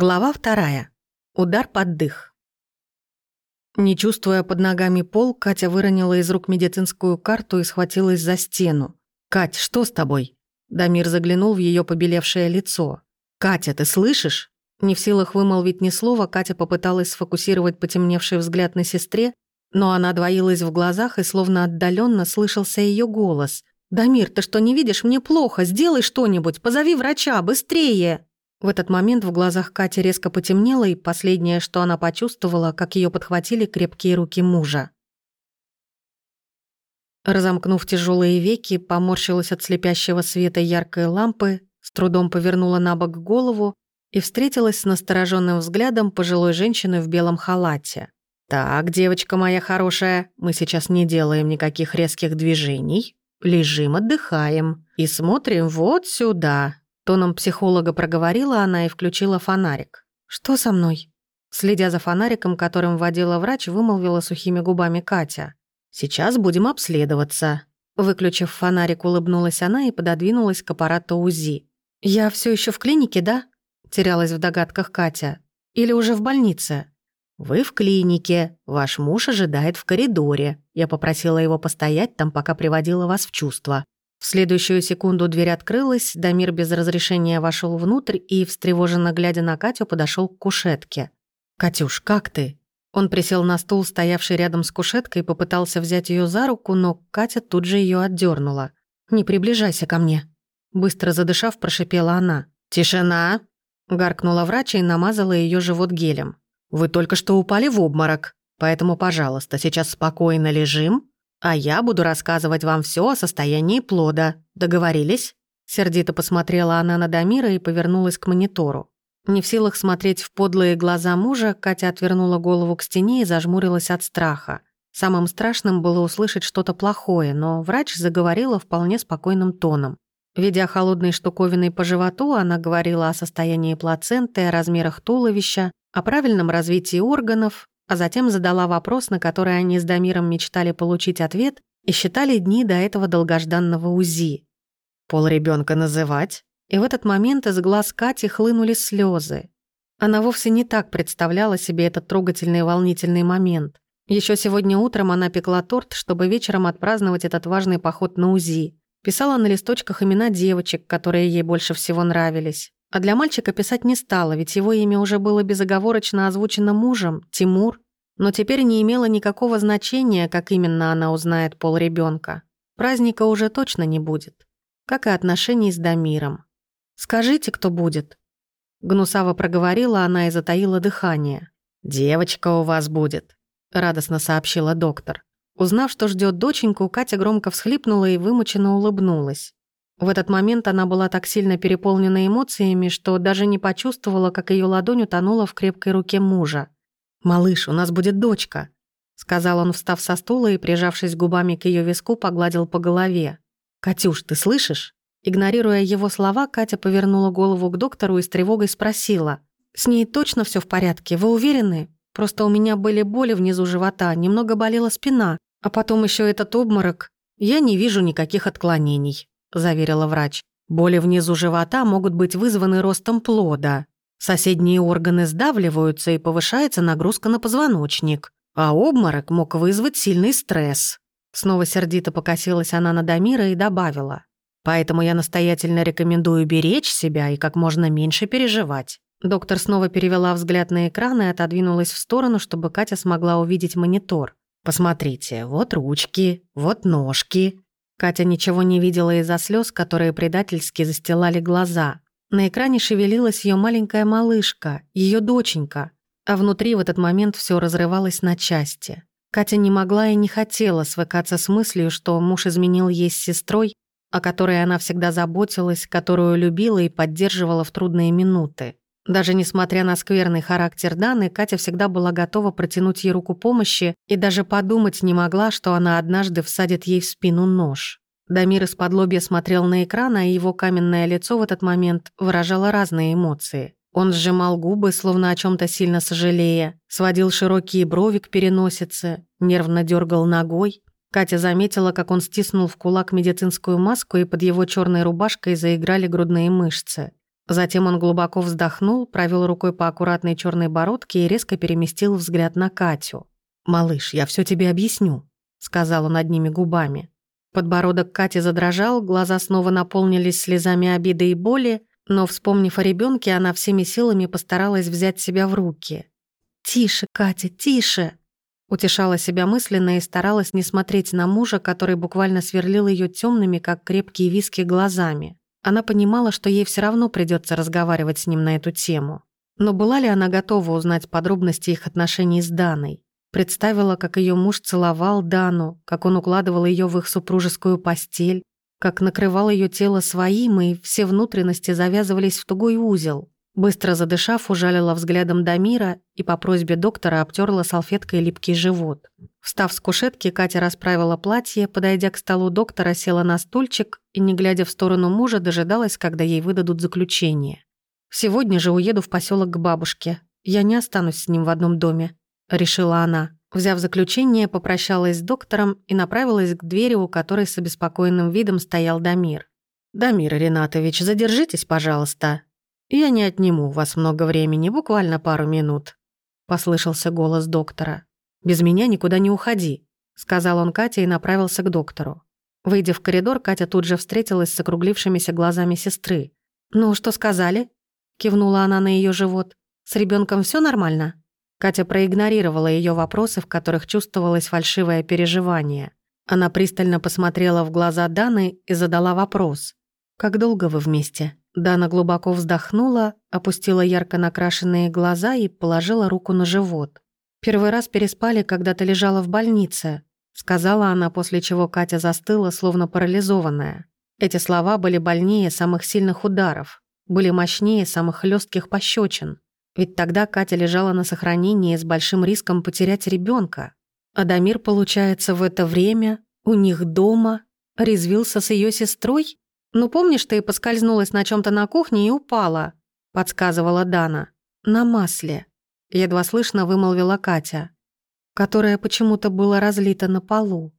Глава вторая. Удар под дых. Не чувствуя под ногами пол, Катя выронила из рук медицинскую карту и схватилась за стену. «Кать, что с тобой?» Дамир заглянул в ее побелевшее лицо. «Катя, ты слышишь?» Не в силах вымолвить ни слова, Катя попыталась сфокусировать потемневший взгляд на сестре, но она двоилась в глазах и словно отдаленно слышался ее голос. «Дамир, ты что, не видишь? Мне плохо. Сделай что-нибудь. Позови врача. Быстрее!» В этот момент в глазах Кати резко потемнело, и последнее, что она почувствовала, как ее подхватили крепкие руки мужа. Разомкнув тяжелые веки, поморщилась от слепящего света яркой лампы, с трудом повернула на бок голову и встретилась с настороженным взглядом пожилой женщины в белом халате. «Так, девочка моя хорошая, мы сейчас не делаем никаких резких движений, лежим, отдыхаем и смотрим вот сюда, Тоном психолога проговорила она и включила фонарик. «Что со мной?» Следя за фонариком, которым водила врач, вымолвила сухими губами Катя. «Сейчас будем обследоваться». Выключив фонарик, улыбнулась она и пододвинулась к аппарату УЗИ. «Я все еще в клинике, да?» Терялась в догадках Катя. «Или уже в больнице?» «Вы в клинике. Ваш муж ожидает в коридоре. Я попросила его постоять там, пока приводила вас в чувство. В следующую секунду дверь открылась, Дамир без разрешения вошел внутрь и, встревоженно глядя на Катю, подошел к кушетке. «Катюш, как ты?» Он присел на стул, стоявший рядом с кушеткой, попытался взять ее за руку, но Катя тут же ее отдернула. «Не приближайся ко мне», — быстро задышав, прошипела она. «Тишина!» — гаркнула врач и намазала ее живот гелем. «Вы только что упали в обморок, поэтому, пожалуйста, сейчас спокойно лежим а я буду рассказывать вам все о состоянии плода. Договорились?» Сердито посмотрела она на Дамира и повернулась к монитору. Не в силах смотреть в подлые глаза мужа, Катя отвернула голову к стене и зажмурилась от страха. Самым страшным было услышать что-то плохое, но врач заговорила вполне спокойным тоном. Ведя холодной штуковиной по животу, она говорила о состоянии плаценты, о размерах туловища, о правильном развитии органов, а затем задала вопрос, на который они с Дамиром мечтали получить ответ и считали дни до этого долгожданного УЗИ. Пол ребенка называть? И в этот момент из глаз Кати хлынули слезы. Она вовсе не так представляла себе этот трогательный и волнительный момент. Еще сегодня утром она пекла торт, чтобы вечером отпраздновать этот важный поход на УЗИ. Писала на листочках имена девочек, которые ей больше всего нравились. А для мальчика писать не стала, ведь его имя уже было безоговорочно озвучено мужем, Тимур, но теперь не имело никакого значения, как именно она узнает пол ребенка. Праздника уже точно не будет, как и отношений с Дамиром. «Скажите, кто будет?» Гнусаво проговорила она и затаила дыхание. «Девочка у вас будет», — радостно сообщила доктор. Узнав, что ждет доченьку, Катя громко всхлипнула и вымученно улыбнулась. В этот момент она была так сильно переполнена эмоциями, что даже не почувствовала, как ее ладонь утонула в крепкой руке мужа. «Малыш, у нас будет дочка», — сказал он, встав со стула и, прижавшись губами к ее виску, погладил по голове. «Катюш, ты слышишь?» Игнорируя его слова, Катя повернула голову к доктору и с тревогой спросила. «С ней точно все в порядке? Вы уверены? Просто у меня были боли внизу живота, немного болела спина, а потом еще этот обморок. Я не вижу никаких отклонений». — заверила врач. «Боли внизу живота могут быть вызваны ростом плода. Соседние органы сдавливаются и повышается нагрузка на позвоночник. А обморок мог вызвать сильный стресс». Снова сердито покосилась она на Дамира и добавила. «Поэтому я настоятельно рекомендую беречь себя и как можно меньше переживать». Доктор снова перевела взгляд на экран и отодвинулась в сторону, чтобы Катя смогла увидеть монитор. «Посмотрите, вот ручки, вот ножки, Катя ничего не видела из-за слез, которые предательски застилали глаза. На экране шевелилась ее маленькая малышка, ее доченька, а внутри в этот момент все разрывалось на части. Катя не могла и не хотела свыкаться с мыслью, что муж изменил ей с сестрой, о которой она всегда заботилась, которую любила и поддерживала в трудные минуты. Даже несмотря на скверный характер Даны, Катя всегда была готова протянуть ей руку помощи и даже подумать не могла, что она однажды всадит ей в спину нож. Дамир из-под смотрел на экран, а его каменное лицо в этот момент выражало разные эмоции. Он сжимал губы, словно о чем то сильно сожалея, сводил широкие брови к переносице, нервно дергал ногой. Катя заметила, как он стиснул в кулак медицинскую маску, и под его черной рубашкой заиграли грудные мышцы. Затем он глубоко вздохнул, провел рукой по аккуратной черной бородке и резко переместил взгляд на Катю. «Малыш, я все тебе объясню», — сказал он одними губами. Подбородок Кати задрожал, глаза снова наполнились слезами обиды и боли, но, вспомнив о ребенке, она всеми силами постаралась взять себя в руки. «Тише, Катя, тише!» Утешала себя мысленно и старалась не смотреть на мужа, который буквально сверлил ее темными, как крепкие виски, глазами. Она понимала, что ей все равно придется разговаривать с ним на эту тему. Но была ли она готова узнать подробности их отношений с Даной? Представила, как ее муж целовал Дану, как он укладывал ее в их супружескую постель, как накрывал ее тело своим, и все внутренности завязывались в тугой узел. Быстро задышав, ужалила взглядом Дамира и по просьбе доктора обтерла салфеткой липкий живот. Встав с кушетки, Катя расправила платье, подойдя к столу доктора, села на стульчик и, не глядя в сторону мужа, дожидалась, когда ей выдадут заключение. «Сегодня же уеду в поселок к бабушке. Я не останусь с ним в одном доме», — решила она. Взяв заключение, попрощалась с доктором и направилась к двери, у которой с обеспокоенным видом стоял Дамир. «Дамир Ринатович, задержитесь, пожалуйста», «Я не отниму у вас много времени, буквально пару минут», — послышался голос доктора. «Без меня никуда не уходи», — сказал он Кате и направился к доктору. Выйдя в коридор, Катя тут же встретилась с округлившимися глазами сестры. «Ну, что сказали?» — кивнула она на ее живот. «С ребенком все нормально?» Катя проигнорировала ее вопросы, в которых чувствовалось фальшивое переживание. Она пристально посмотрела в глаза Даны и задала вопрос. «Как долго вы вместе?» Дана глубоко вздохнула, опустила ярко накрашенные глаза и положила руку на живот. «Первый раз переспали, когда ты лежала в больнице», сказала она, после чего Катя застыла, словно парализованная. Эти слова были больнее самых сильных ударов, были мощнее самых хлестких пощечин. Ведь тогда Катя лежала на сохранении с большим риском потерять ребенка. Адамир, получается, в это время у них дома резвился с ее сестрой? «Ну, помнишь, ты поскользнулась на чем то на кухне и упала?» — подсказывала Дана. «На масле», — едва слышно вымолвила Катя, которая почему-то была разлита на полу.